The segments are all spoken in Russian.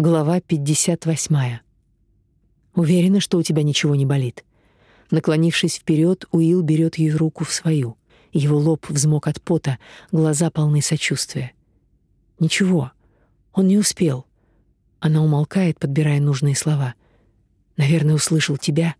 Глава 58. Уверена, что у тебя ничего не болит. Наклонившись вперед, Уилл берет ее руку в свою. Его лоб взмок от пота, глаза полны сочувствия. Ничего. Он не успел. Она умолкает, подбирая нужные слова. Наверное, услышал тебя.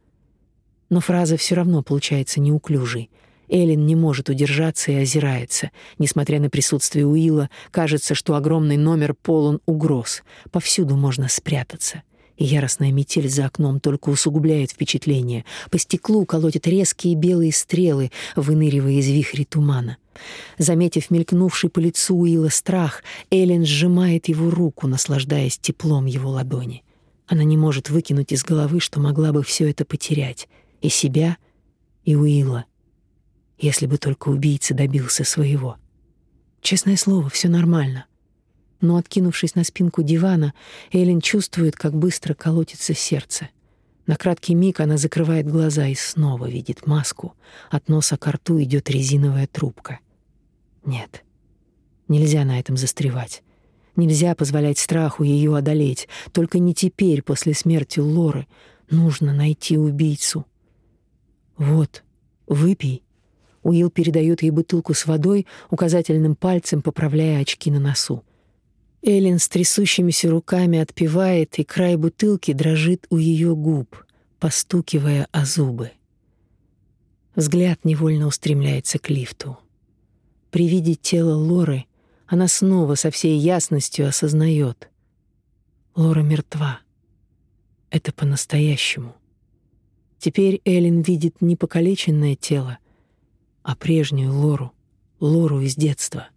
Но фраза все равно получается неуклюжей. Эллен не может удержаться и озирается. Несмотря на присутствие Уилла, кажется, что огромный номер полон угроз. Повсюду можно спрятаться. И яростная метель за окном только усугубляет впечатление. По стеклу колотят резкие белые стрелы, выныривая из вихрей тумана. Заметив мелькнувший по лицу Уилла страх, Эллен сжимает его руку, наслаждаясь теплом его ладони. Она не может выкинуть из головы, что могла бы все это потерять. И себя, и Уилла если бы только убийца добился своего. Честное слово, все нормально. Но откинувшись на спинку дивана, Эллен чувствует, как быстро колотится сердце. На краткий миг она закрывает глаза и снова видит маску. От носа к рту идет резиновая трубка. Нет, нельзя на этом застревать. Нельзя позволять страху ее одолеть. Только не теперь, после смерти Лоры. Нужно найти убийцу. Вот, выпей Уилл передает ей бутылку с водой, указательным пальцем поправляя очки на носу. Эллен с трясущимися руками отпивает, и край бутылки дрожит у ее губ, постукивая о зубы. Взгляд невольно устремляется к лифту. При виде тела Лоры она снова со всей ясностью осознает. Лора мертва. Это по-настоящему. Теперь Эллен видит не покалеченное тело, а прежнюю Лору, Лору из детства.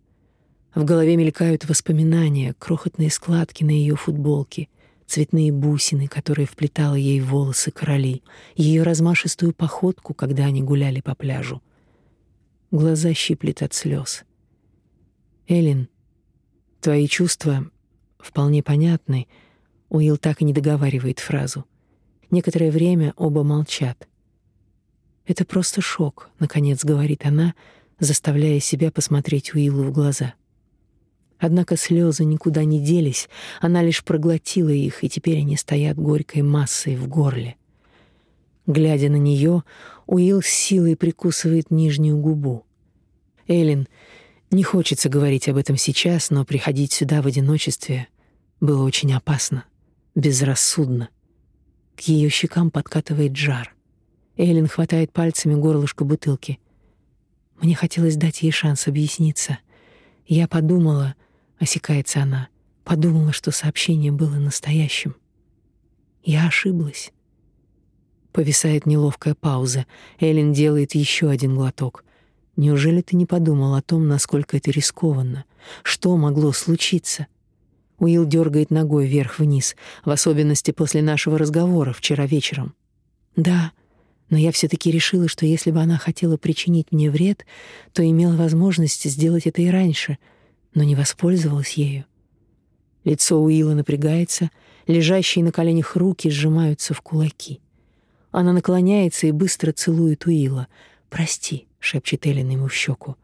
В голове мелькают воспоминания, крохотные складки на ее футболке, цветные бусины, которые вплетала ей в волосы короли, ее размашистую походку, когда они гуляли по пляжу. Глаза щиплет от слез. Элин, твои чувства вполне понятны. Уилл так и не договаривает фразу. Некоторое время оба молчат. Это просто шок, наконец говорит она, заставляя себя посмотреть Уиллу в глаза. Однако слезы никуда не делись, она лишь проглотила их, и теперь они стоят горькой массой в горле. Глядя на нее, Уилл с силой прикусывает нижнюю губу. Элин, не хочется говорить об этом сейчас, но приходить сюда в одиночестве было очень опасно, безрассудно. К ее щекам подкатывает жар. Эллен хватает пальцами горлышко бутылки. Мне хотелось дать ей шанс объясниться. Я подумала, осекается она, подумала, что сообщение было настоящим. Я ошиблась. Повисает неловкая пауза. Эллен делает еще один глоток. Неужели ты не подумал о том, насколько это рискованно? Что могло случиться? Уилл дергает ногой вверх-вниз, в особенности после нашего разговора вчера вечером. Да, но я все таки решила, что если бы она хотела причинить мне вред, то имела возможность сделать это и раньше, но не воспользовалась ею. Лицо Уилла напрягается, лежащие на коленях руки сжимаются в кулаки. Она наклоняется и быстро целует Уилла. «Прости», — шепчет Эллен ему в щеку.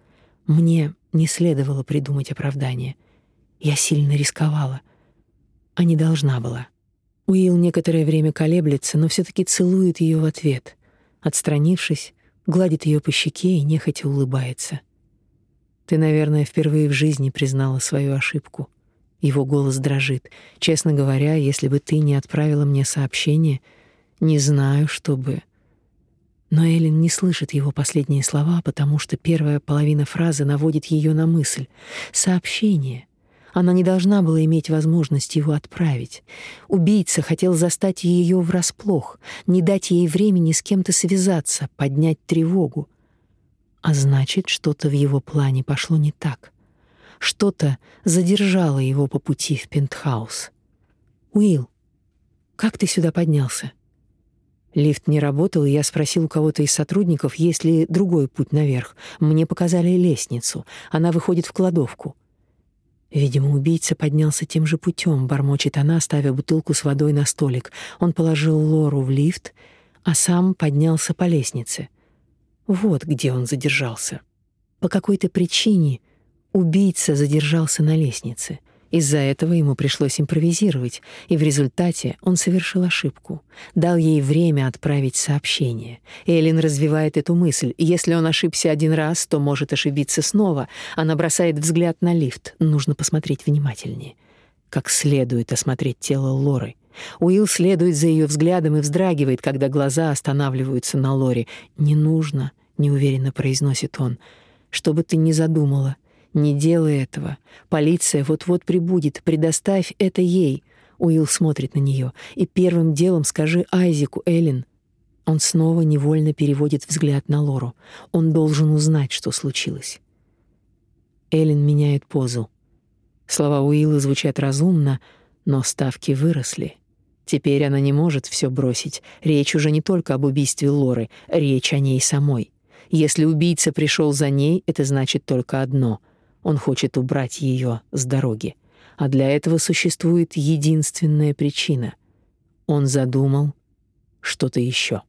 «Мне не следовало придумать оправдание. Я сильно рисковала, а не должна была». Уилл некоторое время колеблется, но все таки целует ее в ответ. Отстранившись, гладит ее по щеке и нехотя улыбается. Ты, наверное, впервые в жизни признала свою ошибку. Его голос дрожит. Честно говоря, если бы ты не отправила мне сообщение, не знаю, что бы. Но Эллен не слышит его последние слова, потому что первая половина фразы наводит ее на мысль. Сообщение. Она не должна была иметь возможность его отправить. Убийца хотел застать ее врасплох, не дать ей времени с кем-то связаться, поднять тревогу. А значит, что-то в его плане пошло не так. Что-то задержало его по пути в пентхаус. Уилл, как ты сюда поднялся? Лифт не работал, и я спросил у кого-то из сотрудников, есть ли другой путь наверх. Мне показали лестницу. Она выходит в кладовку. Видимо, убийца поднялся тем же путем, бормочет она, ставя бутылку с водой на столик. Он положил Лору в лифт, а сам поднялся по лестнице. Вот где он задержался. По какой-то причине убийца задержался на лестнице. Из-за этого ему пришлось импровизировать, и в результате он совершил ошибку. Дал ей время отправить сообщение. Эллен развивает эту мысль. Если он ошибся один раз, то может ошибиться снова. Она бросает взгляд на лифт. Нужно посмотреть внимательнее. Как следует осмотреть тело Лоры. Уилл следует за ее взглядом и вздрагивает, когда глаза останавливаются на Лоре. «Не нужно», — неуверенно произносит он. «Что бы ты ни задумала, не делай этого. Полиция вот-вот прибудет. Предоставь это ей. Уилл смотрит на нее. И первым делом скажи Айзеку, Эллен. Он снова невольно переводит взгляд на Лору. Он должен узнать, что случилось. Эллен меняет позу. Слова Уилла звучат разумно, но ставки выросли. Теперь она не может все бросить. Речь уже не только об убийстве Лоры, речь о ней самой. Если убийца пришел за ней, это значит только одно он хочет убрать ее с дороги. А для этого существует единственная причина. Он задумал что-то еще.